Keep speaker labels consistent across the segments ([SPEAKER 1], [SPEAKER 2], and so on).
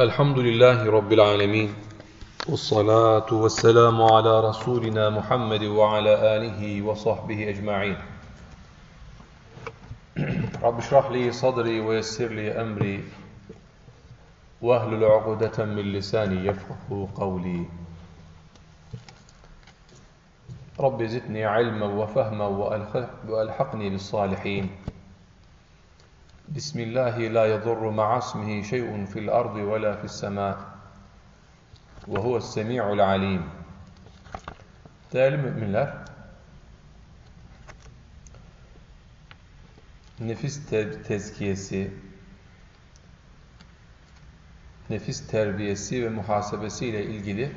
[SPEAKER 1] الحمد لله رب العالمين والصلاة والسلام على رسولنا محمد وعلى آله وصحبه أجمعين. رب اشرح لي صدري ويسر لي أمري واهلل عقدة من لساني يفقه قولي. رب زدني علما وفهما وألحقني بالصالحين. بسم الله لا يضر مع اسمه شيء في الأرض ولا في السماء وهو السميع العليم Değerli müminler, nefis te tezkiyesi, nefis terbiyesi ve muhasebesi ile ilgili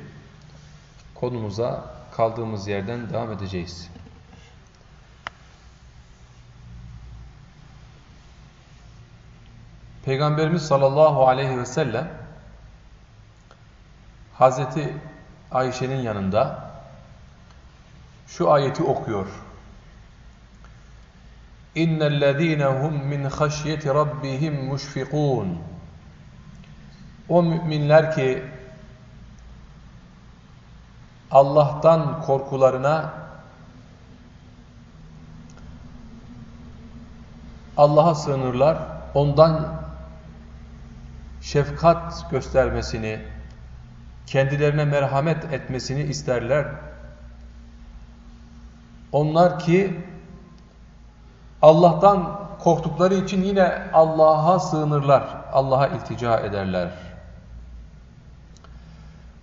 [SPEAKER 1] konumuza kaldığımız yerden devam edeceğiz. Peygamberimiz sallallahu aleyhi ve sellem Hazreti Ayşe'nin yanında şu ayeti okuyor. İnnellezîne hum min haşyeti rabbihim muşfikûn. O müminler ki Allah'tan korkularına Allah'a sığınırlar. Ondan şefkat göstermesini, kendilerine merhamet etmesini isterler. Onlar ki Allah'tan korktukları için yine Allah'a sığınırlar, Allah'a iltica ederler.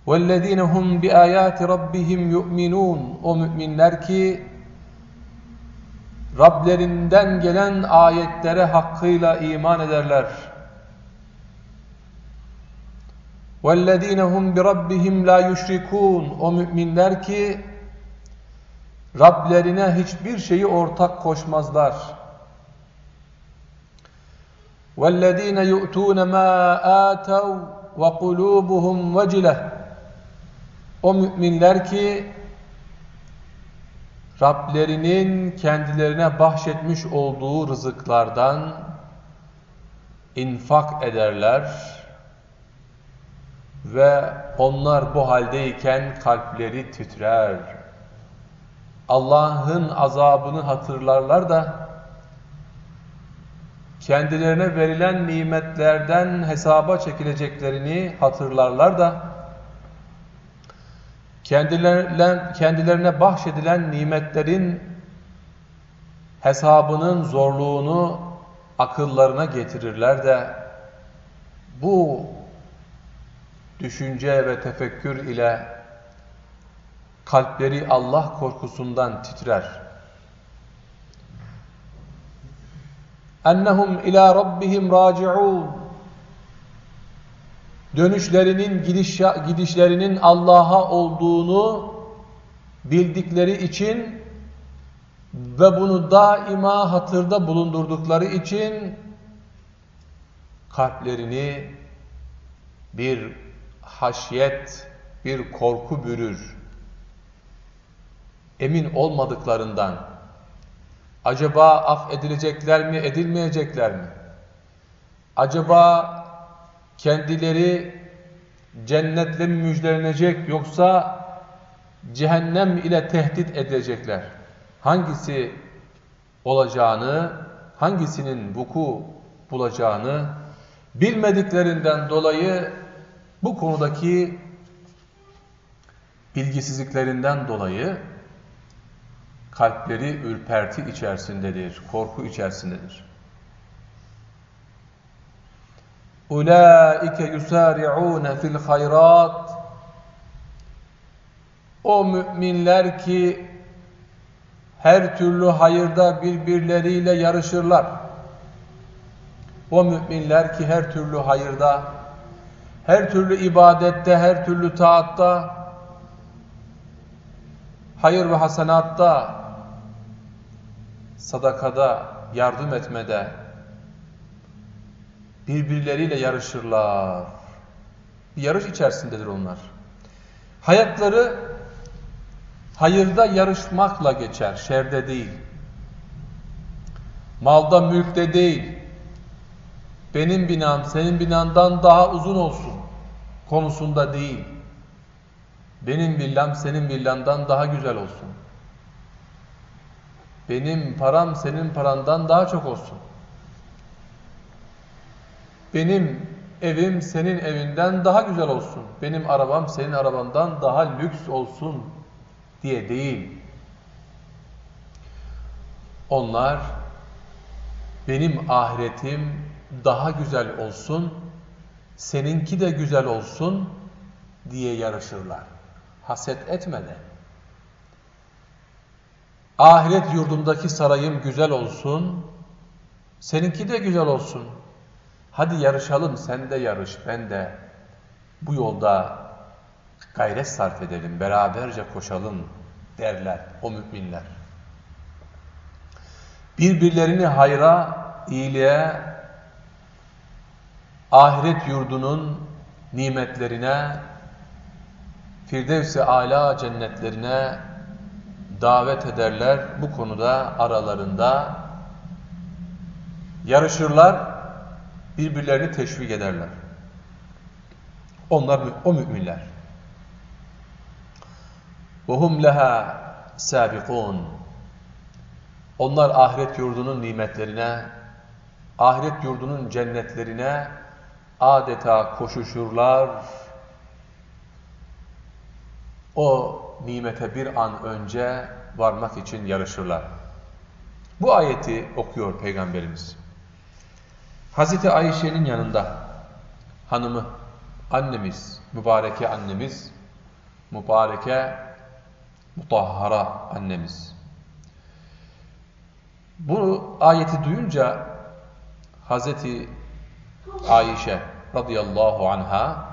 [SPEAKER 1] وَالَّذ۪ينَ هُمْ بِآيَاتِ رَبِّهِمْ يُؤْمِنُونَ O müminler ki Rablerinden gelen ayetlere hakkıyla iman ederler. وَالَّذ۪ينَ هُمْ بِرَبِّهِمْ لَا يُشْرِكُونَ O müminler ki Rablerine hiçbir şeyi ortak koşmazlar. وَالَّذ۪ينَ يُؤْتُونَ مَا آتَوْا وَقُلُوبُهُمْ وَجِلَةً O müminler ki Rablerinin kendilerine bahşetmiş olduğu rızıklardan infak ederler ve onlar bu haldeyken kalpleri titrer. Allah'ın azabını hatırlarlar da kendilerine verilen nimetlerden hesaba çekileceklerini hatırlarlar da kendilerine, kendilerine bahşedilen nimetlerin hesabının zorluğunu akıllarına getirirler de bu düşünce ve tefekkür ile kalpleri Allah korkusundan titrer. Ennehum ila rabbihim raciun dönüşlerinin gidiş, gidişlerinin Allah'a olduğunu bildikleri için ve bunu daima hatırda bulundurdukları için kalplerini bir haşyet, bir korku bürür. Emin olmadıklarından acaba af edilecekler mi, edilmeyecekler mi? Acaba kendileri cennetle mi müjdelenecek yoksa cehennem ile tehdit edilecekler? Hangisi olacağını, hangisinin vuku bulacağını bilmediklerinden dolayı bu konudaki bilgisizliklerinden dolayı kalpleri ürperti içerisindedir, korku içerisindedir. Ulaike yusari'un fil hayrat O müminler ki her türlü hayırda birbirleriyle yarışırlar. O müminler ki her türlü hayırda, her türlü ibadette, her türlü taatta, hayır ve hasanatta, sadakada, yardım etmede, birbirleriyle yarışırlar. Bir yarış içerisindedir onlar. Hayatları hayırda yarışmakla geçer, şerde değil. Malda, mülkte değil. Benim binam senin binandan daha uzun olsun. Konusunda değil. Benim villam senin villandan daha güzel olsun. Benim param senin parandan daha çok olsun. Benim evim senin evinden daha güzel olsun. Benim arabam senin arabandan daha lüks olsun diye değil. Onlar benim ahiretim daha güzel olsun, seninki de güzel olsun diye yarışırlar. Haset etmeden. Ahiret yurdumdaki sarayım güzel olsun, seninki de güzel olsun. Hadi yarışalım, sen de yarış, ben de. Bu yolda gayret sarf edelim, beraberce koşalım derler o müminler. Birbirlerini hayra, iyiliğe, ahiret yurdunun nimetlerine, Firdevs-i Ala cennetlerine davet ederler. Bu konuda aralarında yarışırlar, birbirlerini teşvik ederler. Onlar o müminler. وَهُمْ لَهَا سَابِقُونَ Onlar ahiret yurdunun nimetlerine, ahiret yurdunun cennetlerine adeta koşuşurlar. O nimete bir an önce varmak için yarışırlar. Bu ayeti okuyor Peygamberimiz. Hazreti Ayşe'nin yanında hanımı, annemiz, mübareke annemiz, mübareke mutahhara annemiz. Bu ayeti duyunca Hazreti Ayşe radıyallahu anha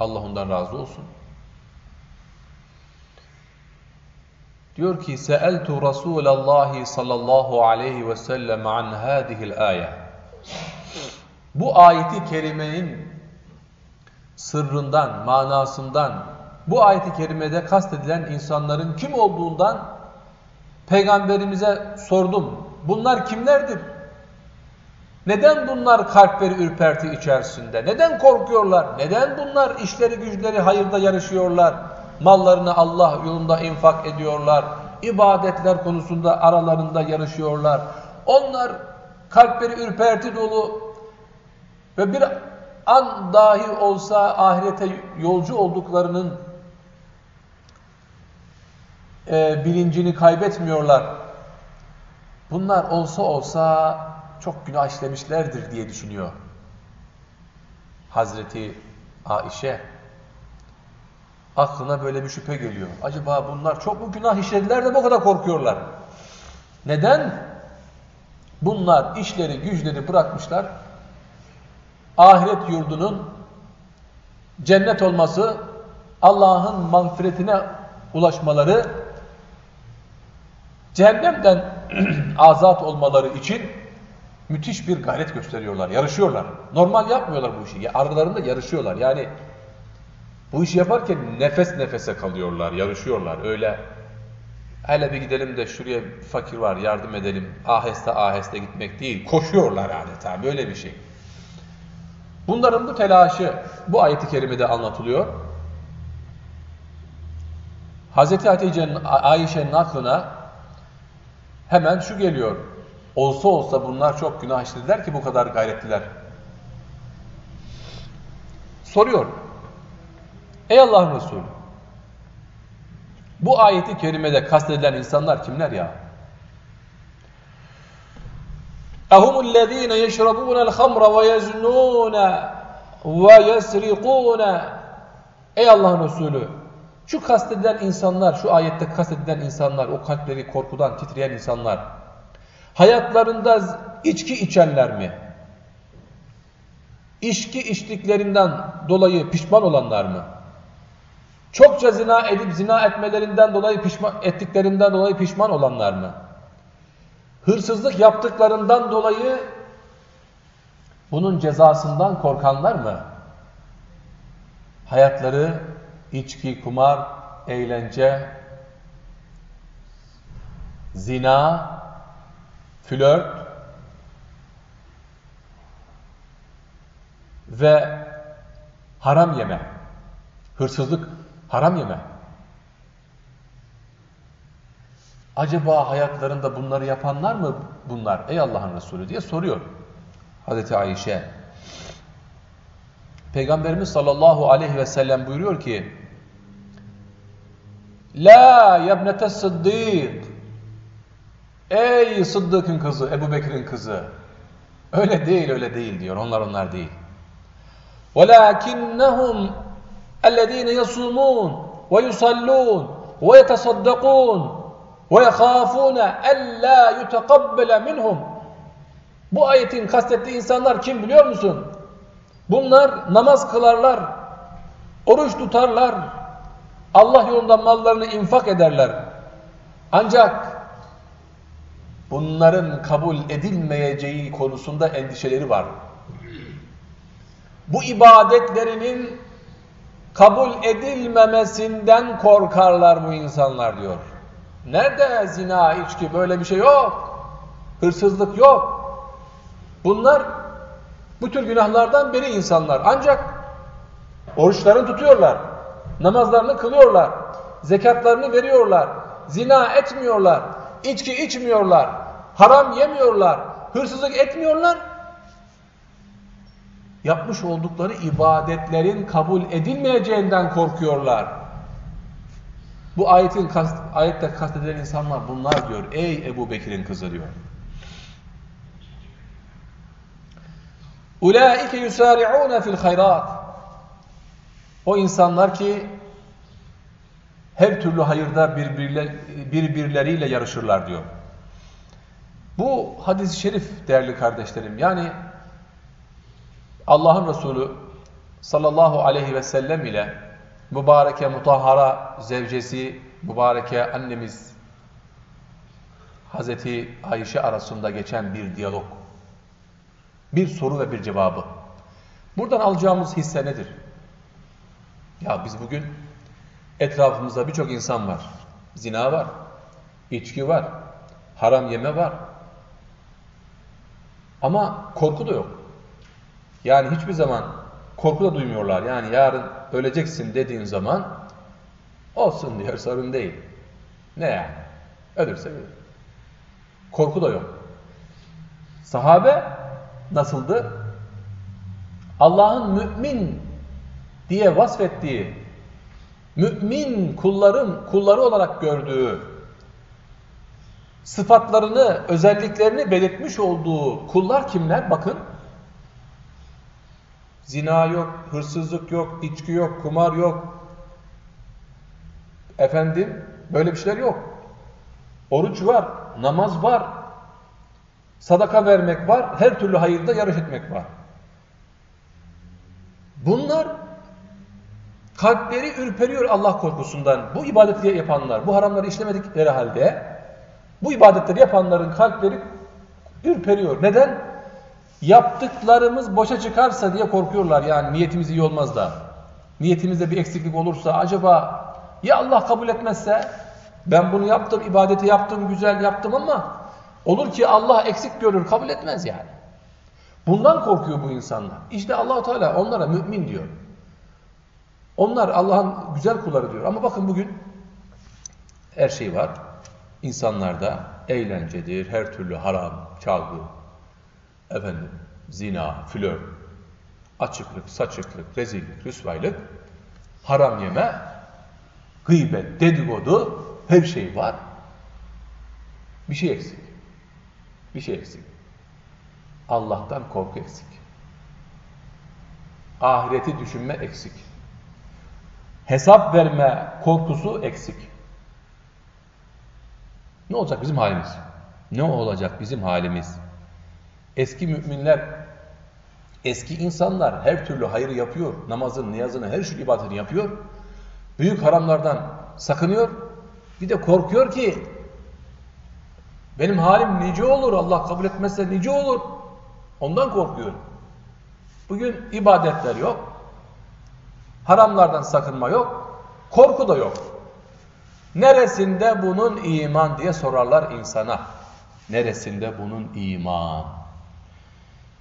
[SPEAKER 1] Allah ondan razı olsun. Diyor ki Seeltu Resulallah sallallahu aleyhi ve sellem an hadihil ayet. Bu ayeti kerimenin sırrından, manasından, bu ayeti kerimede kastedilen insanların kim olduğundan peygamberimize sordum. Bunlar kimlerdir? Neden bunlar kalpleri ürperti içerisinde? Neden korkuyorlar? Neden bunlar işleri güçleri hayırda yarışıyorlar? Mallarını Allah yolunda infak ediyorlar. İbadetler konusunda aralarında yarışıyorlar. Onlar kalpleri ürperti dolu ve bir an dahi olsa ahirete yolcu olduklarının e, bilincini kaybetmiyorlar. Bunlar olsa olsa çok günah işlemişlerdir diye düşünüyor. Hazreti Aişe aklına böyle bir şüphe geliyor. Acaba bunlar çok mu günah işlediler de bu kadar korkuyorlar? Neden? Bunlar işleri güçleri bırakmışlar. Ahiret yurdunun cennet olması, Allah'ın mağfiretine ulaşmaları, cehennemden azat olmaları için müthiş bir gayret gösteriyorlar, yarışıyorlar. Normal yapmıyorlar bu işi. Aralarında yarışıyorlar. Yani bu işi yaparken nefes nefese kalıyorlar, yarışıyorlar. Öyle hele bir gidelim de şuraya fakir var yardım edelim. Aheste aheste gitmek değil. Koşuyorlar adeta böyle bir şey. Bunların bu telaşı bu ayeti kerimede anlatılıyor. Hazreti Hatice'nin Ayşe'nin aklına hemen şu geliyor. Olsa olsa bunlar çok günah işlediler ki bu kadar gayretliler. Soruyor. Ey Allah'ın Resulü bu ayeti kerimede kastedilen insanlar kimler ya? اَهُمُ الَّذ۪ينَ يَشْرَبُونَ الْخَمْرَ وَيَزْنُونَ وَيَسْرِقُونَ Ey Allah'ın Resulü şu kastedilen insanlar, şu ayette kastedilen insanlar, o kalpleri korkudan titreyen insanlar hayatlarında içki içenler mi? İçki içtiklerinden dolayı pişman olanlar mı? Çokça zina edip zina etmelerinden dolayı pişman ettiklerinden dolayı pişman olanlar mı? Hırsızlık yaptıklarından dolayı bunun cezasından korkanlar mı? Hayatları içki, kumar, eğlence, zina, flört ve haram yeme Hırsızlık, haram yeme. Acaba hayatlarında bunları yapanlar mı bunlar ey Allah'ın Resulü diye soruyor. Hazreti Ayşe. Peygamberimiz sallallahu aleyhi ve sellem buyuruyor ki La yebnete sıddık Ey Sıddık'ın kızı, Ebu Bekir'in kızı. Öyle değil, öyle değil diyor. Onlar onlar değil. وَلَاكِنَّهُمْ اَلَّذ۪ينَ يَصُومُونَ وَيُصَلُّونَ وَيَتَصَدَّقُونَ وَيَخَافُونَ اَلَّا يُتَقَبَّلَ مِنْهُمْ Bu ayetin kastettiği insanlar kim biliyor musun? Bunlar namaz kılarlar, oruç tutarlar, Allah yolunda mallarını infak ederler. Ancak bunların kabul edilmeyeceği konusunda endişeleri var. Bu ibadetlerinin kabul edilmemesinden korkarlar bu insanlar diyor. Nerede zina, içki böyle bir şey yok. Hırsızlık yok. Bunlar bu tür günahlardan beri insanlar. Ancak oruçlarını tutuyorlar. Namazlarını kılıyorlar. Zekatlarını veriyorlar. Zina etmiyorlar. İçki içmiyorlar. Haram yemiyorlar. Hırsızlık etmiyorlar. Yapmış oldukları ibadetlerin kabul edilmeyeceğinden korkuyorlar. Bu ayetin kast, ayette kastedilen insanlar bunlar diyor. Ey Ebu Bekir'in kızı diyor. Ulaike yusari'un fil hayrat. O insanlar ki her türlü hayırda birbirle, birbirleriyle yarışırlar diyor. Bu hadis-i şerif değerli kardeşlerim. Yani Allah'ın Resulü sallallahu aleyhi ve sellem ile mübareke mutahhara zevcesi mübareke annemiz Hazreti Ayşe arasında geçen bir diyalog. Bir soru ve bir cevabı. Buradan alacağımız hisse nedir? Ya biz bugün etrafımızda birçok insan var. Zina var, içki var, haram yeme var. Ama korku da yok. Yani hiçbir zaman korku da duymuyorlar. Yani yarın öleceksin dediğin zaman olsun diyor sorun değil. Ne yani? Ölürse ölür. Korku da yok. Sahabe nasıldı? Allah'ın mümin diye vasfettiği, mümin kulların kulları olarak gördüğü, sıfatlarını, özelliklerini belirtmiş olduğu kullar kimler? Bakın. Zina yok, hırsızlık yok, içki yok, kumar yok. Efendim, böyle bir şeyler yok. Oruç var, namaz var, sadaka vermek var, her türlü hayırda yarış etmek var. Bunlar kalpleri ürperiyor Allah korkusundan. Bu ibadeti yapanlar, bu haramları işlemedikleri halde bu ibadetleri yapanların kalpleri ürperiyor. Neden? Yaptıklarımız boşa çıkarsa diye korkuyorlar. Yani niyetimiz iyi olmaz da. Niyetimizde bir eksiklik olursa acaba ya Allah kabul etmezse ben bunu yaptım, ibadeti yaptım, güzel yaptım ama olur ki Allah eksik görür, kabul etmez yani. Bundan korkuyor bu insanlar. İşte Allahu Teala onlara mümin diyor. Onlar Allah'ın güzel kulları diyor. Ama bakın bugün her şey var. İnsanlarda eğlencedir, her türlü haram, çalgı, efendim, zina, flör, açıklık, saçıklık, rezillik, rüsvaylık, haram yeme, gıybet, dedikodu, her şey var. Bir şey eksik. Bir şey eksik. Allah'tan korku eksik. Ahireti düşünme eksik. Hesap verme korkusu eksik. Ne olacak bizim halimiz? Ne olacak bizim halimiz? Eski müminler, eski insanlar her türlü hayır yapıyor. Namazın, niyazını, her şu ibadetini yapıyor. Büyük haramlardan sakınıyor. Bir de korkuyor ki benim halim nice olur Allah kabul etmezse nice olur. Ondan korkuyor. Bugün ibadetler yok. Haramlardan sakınma yok. Korku da yok. Neresinde bunun iman diye sorarlar insana. Neresinde bunun iman?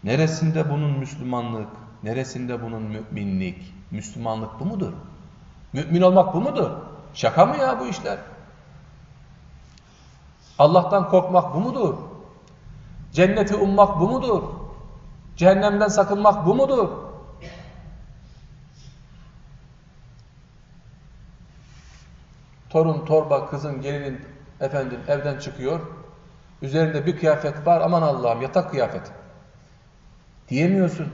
[SPEAKER 1] Neresinde bunun Müslümanlık? Neresinde bunun müminlik? Müslümanlık bu mudur? Mümin olmak bu mudur? Şaka mı ya bu işler? Allah'tan korkmak bu mudur? Cenneti ummak bu mudur? Cehennemden sakınmak bu mudur? Torun, torba, kızın, gelinin efendim evden çıkıyor. Üzerinde bir kıyafet var. Aman Allah'ım yatak kıyafeti. Diyemiyorsun.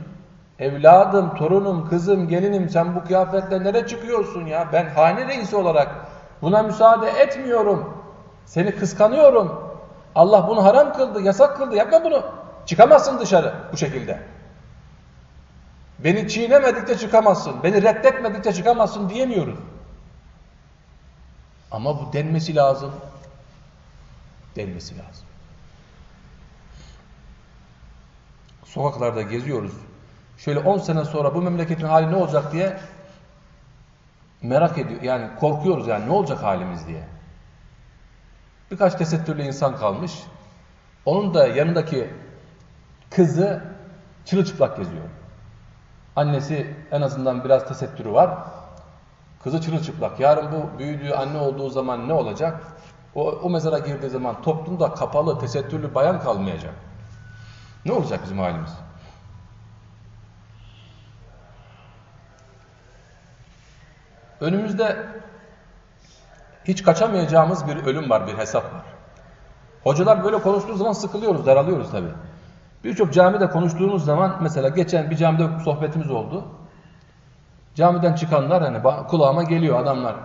[SPEAKER 1] Evladım, torunum, kızım, gelinim sen bu kıyafetle nereye çıkıyorsun ya? Ben hane reisi olarak buna müsaade etmiyorum. Seni kıskanıyorum. Allah bunu haram kıldı, yasak kıldı. Yapma bunu. Çıkamazsın dışarı bu şekilde. Beni çiğnemedikçe çıkamazsın. Beni reddetmedikçe çıkamazsın diyemiyoruz. Ama bu denmesi lazım. Denmesi lazım. Sokaklarda geziyoruz. Şöyle 10 sene sonra bu memleketin hali ne olacak diye merak ediyor. Yani korkuyoruz yani ne olacak halimiz diye. Birkaç tesettürlü insan kalmış. Onun da yanındaki kızı çırılçıplak geziyor. Annesi en azından biraz tesettürü var. Kızı çırılçıplak. Yarın bu büyüdüğü anne olduğu zaman ne olacak? O, o mezara girdiği zaman toplumda kapalı, tesettürlü bayan kalmayacak. Ne olacak bizim halimiz? Önümüzde hiç kaçamayacağımız bir ölüm var, bir hesap var. Hocalar böyle konuştuğu zaman sıkılıyoruz, daralıyoruz tabii. Birçok camide konuştuğumuz zaman mesela geçen bir camide sohbetimiz oldu. Camiden çıkanlar hani kulağıma geliyor adamlar.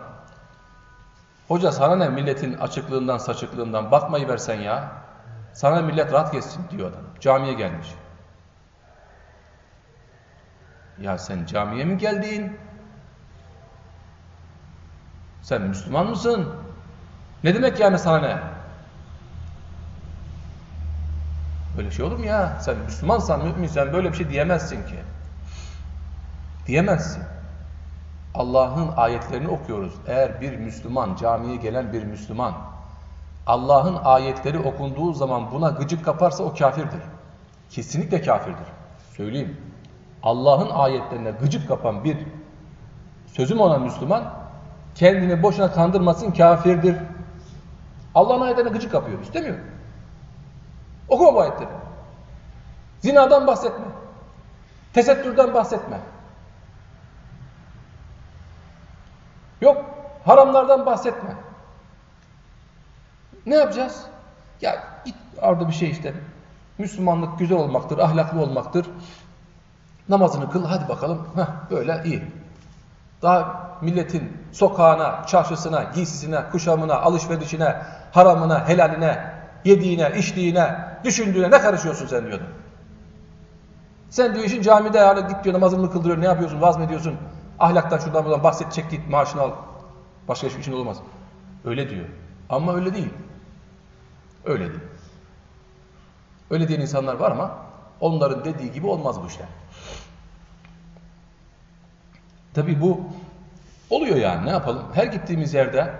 [SPEAKER 1] Hoca sana ne milletin açıklığından, saçıklığından bakmayı versen ya. Sana millet rahat geçsin diyor adam. Camiye gelmiş. Ya sen camiye mi geldin? Sen Müslüman mısın? Ne demek yani sana ne? Böyle şey olur mu ya? Sen Müslümansan, müminsen böyle bir şey diyemezsin ki. Diyemezsin. Allah'ın ayetlerini okuyoruz. Eğer bir Müslüman, camiye gelen bir Müslüman, Allah'ın ayetleri okunduğu zaman buna gıcık kaparsa o kafirdir. Kesinlikle kafirdir. Söyleyeyim. Allah'ın ayetlerine gıcık kapan bir sözüm olan Müslüman, kendini boşuna kandırmasın kafirdir. Allah'ın ayetlerine gıcık kapıyor. İstemiyor. Okuma bu ayetleri. Zinadan bahsetme. Tesettürden bahsetme. Yok haramlardan bahsetme. Ne yapacağız? Ya git orada bir şey işte. Müslümanlık güzel olmaktır, ahlaklı olmaktır. Namazını kıl, hadi bakalım. Heh, böyle iyi. Daha milletin sokağına, çarşısına, giysisine, kuşamına, alışverişine, haramına, helaline, yediğine, içtiğine, düşündüğüne ne karışıyorsun sen diyordu. Sen diyor işin camide yani git diyor namazını kıldırıyor, ne yapıyorsun, vaz mı ediyorsun? Ahlaktan şuradan buradan bahset, çek git, maaşını al. Başka hiçbir işin olmaz. Öyle diyor. Ama öyle değil. Öyle değil. Öyle diyen insanlar var ama onların dediği gibi olmaz bu işler. Tabi bu oluyor yani ne yapalım? Her gittiğimiz yerde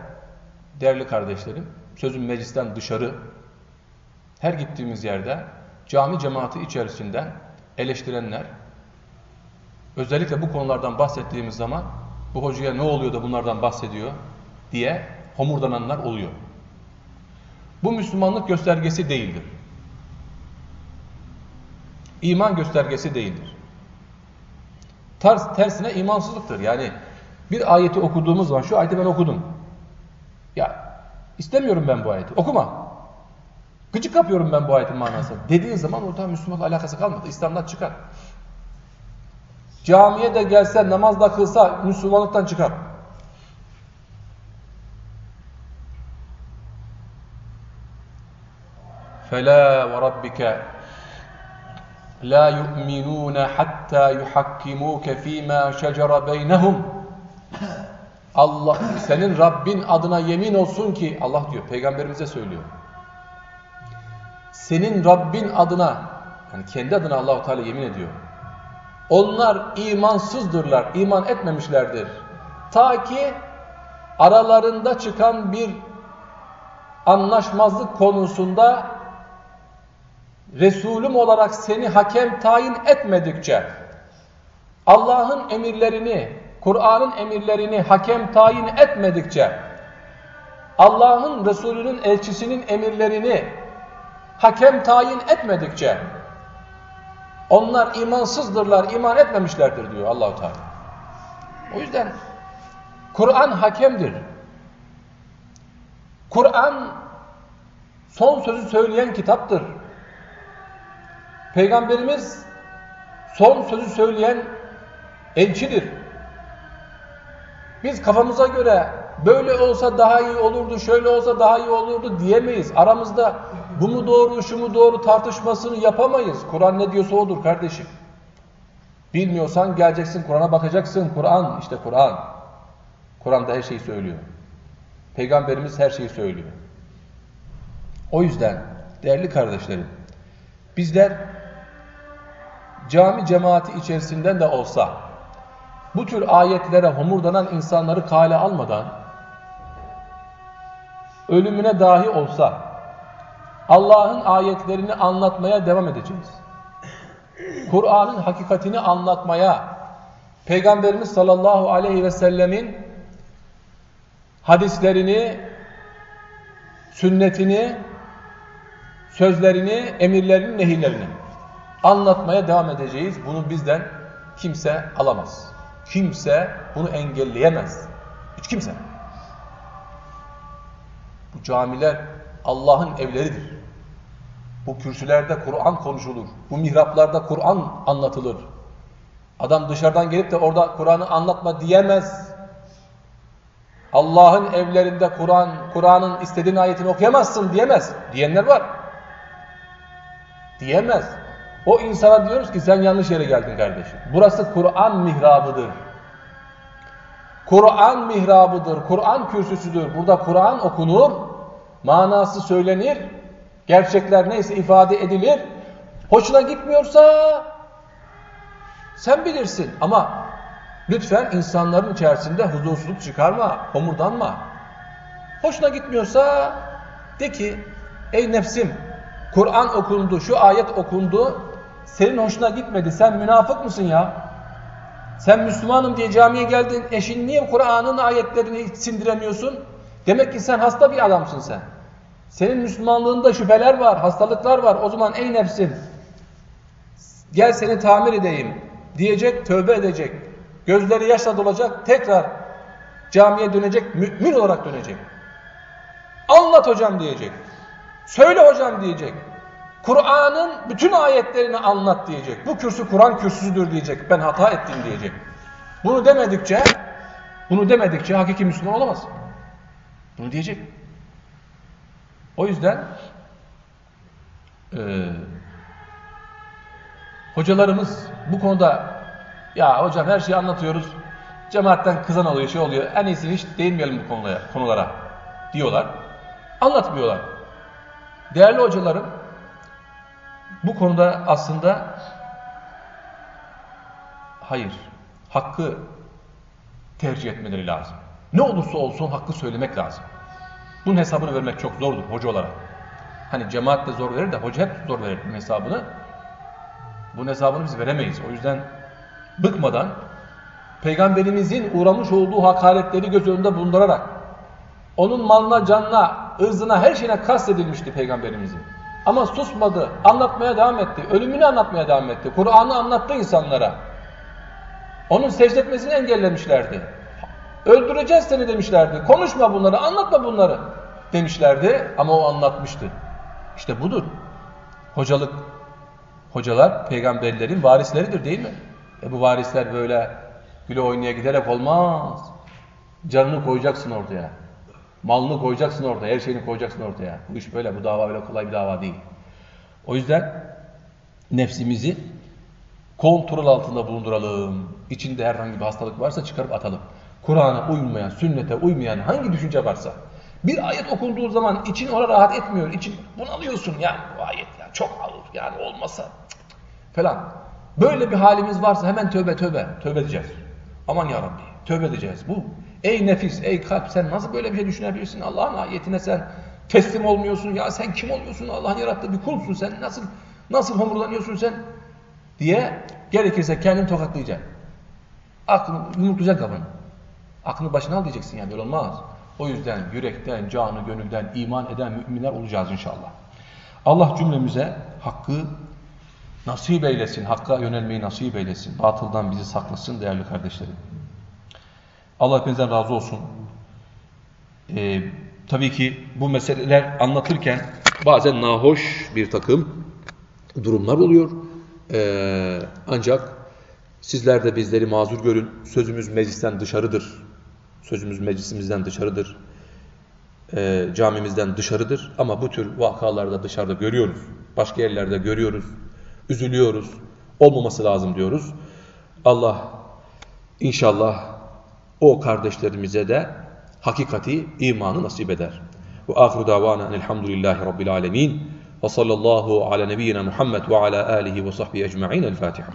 [SPEAKER 1] değerli kardeşlerim sözüm meclisten dışarı her gittiğimiz yerde cami cemaati içerisinde eleştirenler özellikle bu konulardan bahsettiğimiz zaman bu hocaya ne oluyor da bunlardan bahsediyor diye homurdananlar oluyor. Bu Müslümanlık göstergesi değildir. İman göstergesi değildir. Ters, tersine imansızlıktır. Yani bir ayeti okuduğumuz zaman şu ayeti ben okudum. Ya istemiyorum ben bu ayeti. Okuma. Gıcık kapıyorum ben bu ayetin manasını. Dediğin zaman o tam Müslümanla alakası kalmadı. İslam'dan çıkar. Camiye de gelse, namaz da kılsa Müslümanlıktan çıkar. فَلَا وَرَبِّكَ لَا يُؤْمِنُونَ حَتَّى يُحَكِّمُوكَ ف۪ي مَا شَجَرَ بَيْنَهُمْ Allah, senin Rabbin adına yemin olsun ki, Allah diyor, peygamberimize söylüyor. Senin Rabbin adına, yani kendi adına Allahu Teala yemin ediyor. Onlar imansızdırlar, iman etmemişlerdir. Ta ki aralarında çıkan bir anlaşmazlık konusunda Resulüm olarak seni hakem tayin etmedikçe Allah'ın emirlerini Kur'an'ın emirlerini hakem tayin etmedikçe, Allah'ın Resulü'nün elçisinin emirlerini hakem tayin etmedikçe, onlar imansızdırlar, iman etmemişlerdir diyor Allahu Teala. O yüzden Kur'an hakemdir. Kur'an son sözü söyleyen kitaptır. Peygamberimiz son sözü söyleyen elçidir. Biz kafamıza göre böyle olsa daha iyi olurdu, şöyle olsa daha iyi olurdu diyemeyiz. Aramızda bu mu doğru, şu mu doğru tartışmasını yapamayız. Kur'an ne diyorsa odur kardeşim. Bilmiyorsan geleceksin Kur'an'a bakacaksın. Kur'an işte Kur'an. Kur'an'da her şeyi söylüyor. Peygamberimiz her şeyi söylüyor. O yüzden değerli kardeşlerim bizler cami cemaati içerisinden de olsa bu tür ayetlere homurdanan insanları kale almadan ölümüne dahi olsa Allah'ın ayetlerini anlatmaya devam edeceğiz. Kur'an'ın hakikatini anlatmaya, Peygamberimiz sallallahu aleyhi ve sellemin hadislerini, sünnetini, sözlerini, emirlerini, nehirlerini anlatmaya devam edeceğiz. Bunu bizden kimse alamaz. Kimse bunu engelleyemez. Hiç kimse. Bu camiler Allah'ın evleridir. Bu kürsülerde Kur'an konuşulur. Bu mihraplarda Kur'an anlatılır. Adam dışarıdan gelip de orada Kur'an'ı anlatma diyemez. Allah'ın evlerinde Kur'an, Kur'an'ın istediğin ayetini okuyamazsın diyemez. Diyenler var. Diyemez. O insana diyoruz ki sen yanlış yere geldin kardeşim. Burası Kur'an mihrabıdır. Kur'an mihrabıdır, Kur'an kürsüsüdür. Burada Kur'an okunur, manası söylenir, gerçekler neyse ifade edilir. Hoşuna gitmiyorsa sen bilirsin ama lütfen insanların içerisinde huzursuzluk çıkarma, homurdanma. Hoşuna gitmiyorsa de ki ey nefsim Kur'an okundu, şu ayet okundu, senin hoşuna gitmedi, sen münafık mısın ya? Sen Müslümanım diye camiye geldin, eşin niye Kur'an'ın ayetlerini sindiremiyorsun? Demek ki sen hasta bir adamsın sen. Senin Müslümanlığında şüpheler var, hastalıklar var. O zaman ey nefsim, gel seni tamir edeyim diyecek, tövbe edecek. Gözleri yaşla dolacak, tekrar camiye dönecek, mümin olarak dönecek. Anlat hocam diyecek. Söyle hocam diyecek. Kur'an'ın bütün ayetlerini anlat diyecek. Bu kürsü Kur'an kürsüsüdür diyecek. Ben hata ettim diyecek. Bunu demedikçe bunu demedikçe hakiki Müslüman olamaz. Bunu diyecek. O yüzden e, hocalarımız bu konuda ya hocam her şeyi anlatıyoruz. Cemaatten kızan oluyor, şey oluyor. En iyisi hiç değinmeyelim bu konulara, konulara diyorlar. Anlatmıyorlar. Değerli hocalarım bu konuda aslında hayır, hakkı tercih etmeleri lazım. Ne olursa olsun hakkı söylemek lazım. Bunun hesabını vermek çok zordur hoca olarak. Hani cemaat de zor verir de hoca hep zor verir bunun hesabını. Bunun hesabını biz veremeyiz. O yüzden bıkmadan Peygamberimizin uğramış olduğu hakaretleri göz önünde bulundurarak onun malına, canına, ırzına, her şeyine kastedilmişti Peygamberimizin. Ama susmadı, anlatmaya devam etti, ölümünü anlatmaya devam etti, Kur'an'ı anlattı insanlara. Onun secdetmesini engellemişlerdi. Öldüreceğiz seni demişlerdi, konuşma bunları, anlatma bunları demişlerdi ama o anlatmıştı. İşte budur. Hocalık, hocalar peygamberlerin varisleridir değil mi? E bu varisler böyle güle oynaya giderek olmaz. Canını koyacaksın ortaya. Malını koyacaksın ortaya, her şeyini koyacaksın ortaya. Bu iş böyle, bu dava böyle kolay bir dava değil. O yüzden nefsimizi kontrol altında bulunduralım. İçinde herhangi bir hastalık varsa çıkarıp atalım. Kur'an'a uymayan, sünnete uymayan hangi düşünce varsa. Bir ayet okunduğu zaman için ona rahat etmiyor. İçin bunalıyorsun ya bu ayet ya çok ağır yani olmasa falan. Böyle bir halimiz varsa hemen tövbe tövbe tövbe edeceğiz. Aman ya Rabbi tövbe edeceğiz. Bu ey nefis ey kalp sen nasıl böyle bir şey düşünebilirsin Allah'ın ayetine sen teslim olmuyorsun ya sen kim oluyorsun Allah'ın yarattığı bir kulsun sen nasıl nasıl homurdanıyorsun sen diye gerekirse kendini tokatlayacaksın. Aklını yumurtlayacak kafanı. Aklını başına al diyeceksin yani böyle olmaz. O yüzden yürekten, canı, gönülden iman eden müminler olacağız inşallah. Allah cümlemize hakkı nasip eylesin, hakka yönelmeyi nasip eylesin. Batıldan bizi saklasın değerli kardeşlerim. Allah hepinizden razı olsun. Ee, tabii ki bu meseleler anlatırken bazen nahoş bir takım durumlar oluyor. Ee, ancak sizler de bizleri mazur görün. Sözümüz meclisten dışarıdır. Sözümüz meclisimizden dışarıdır. Ee, camimizden dışarıdır. Ama bu tür vakalarda dışarıda görüyoruz. Başka yerlerde görüyoruz. Üzülüyoruz. Olmaması lazım diyoruz. Allah inşallah o kardeşlerimize de hakikati imanı nasip eder. Ve ahiru davana elhamdülillahi rabbil alemin. Ve sallallahu ala nebiyyina Muhammed ve ala alihi ve sahbihi ecma'in. El Fatiha.